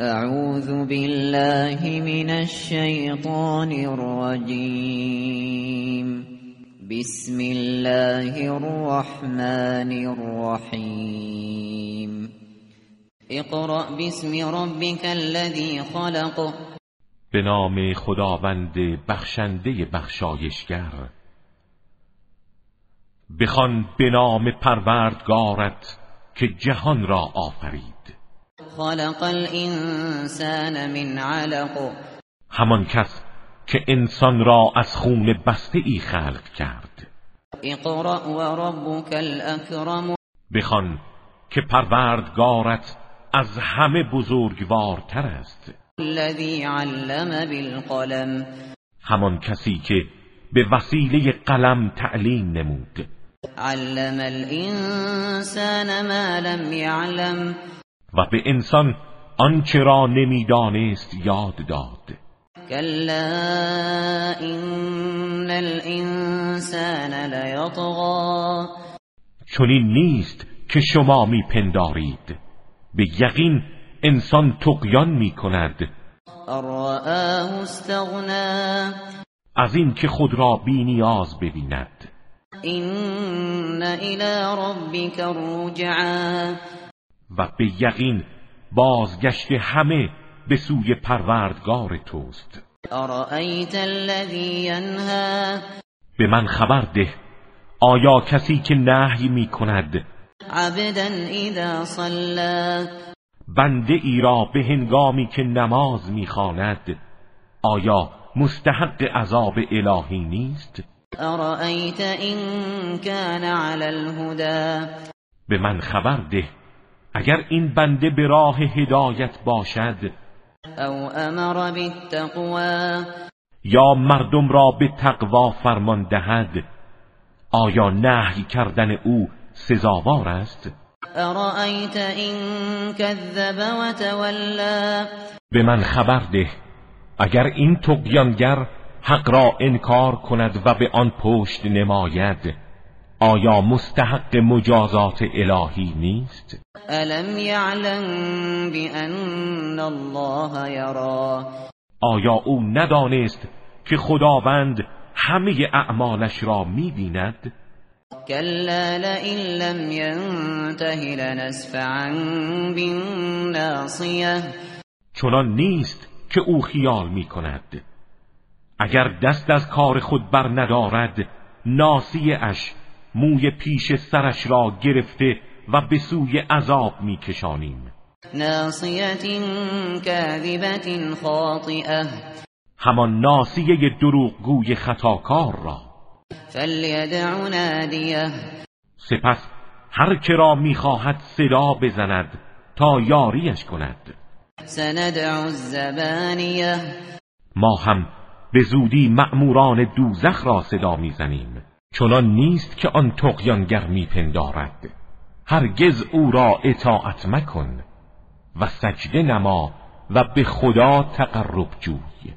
اعوذ بالله من الشیطان الرجیم بسم الله الرحمن الرحیم اقرأ باسم ربك الذي خلق. به نام خداوند بخشنده بخشایشگر. بخوان به نام پروردگارت که جهان را آفرید. خلق الانسان من علق. همان کس که انسان را از خون بسته ای خلق کرد. اقرأ و ربک الاکرم بخوان که پروردگارت از همه بزرگوارتر است. الذي علم بالقلم. همان کسی که به وسیله قلم تعلیم نمود. علم الانسان ما لم يعلم. و به انسان آنچه را نمی‌دانست یاد داد. كلا ان الانسان لیطغى چنین نیست که شما میپندارید. به یقین انسان تقیان می کند رآه استغنا. از این که خود را بی نیاز ببیند. این الى ربك الرجعا و به یقین بازگشت همه به سوی پروردگار توست. ارأیت الذی ینها به من خبر ده آیا کسی که نهی می کند؟ عبدا اذا صلى بنده ای را به هنگامی که نماز می‌خواند آیا مستحق عذاب الهی نیست؟ ارأیت این کان علی الهدى به من خبر ده اگر این بنده به راه هدایت باشد او امر یا مردم را به تقوا فرمان دهد آیا نهی کردن او سزاوار است؟ ارأیت این کذب و تولا به من خبر ده اگر این تقیانگر حق را انکار کند و به آن پشت نماید آیا مستحق مجازات الهی نیست؟ الم یعلم بان الله یرا آیا او ندانست که خداوند همه اعمالش را می‌بیند؟ كلا لئن لم ينته لنسفعا بالناصية. چنان نیست که او خیال می کند اگر دست از کار خود بر ندارد ناسیه اش موی پیش سرش را گرفته و به سوی عذاب می کشانیم ناصیت کاذبت خاطئه همان ناسیه دروغگوی خطاکار را. فلیدع نادیه سپس هر که را می‌خواهد صدا بزند تا یاریش کند. سندع الزبانیه. ما هم به زودی مأموران دوزخ را صدا می‌زنیم. چنان نیست که آن تقیانگر میپندارد. هرگز او را اطاعت مکن و سجده نما و به خدا تقرب جوی.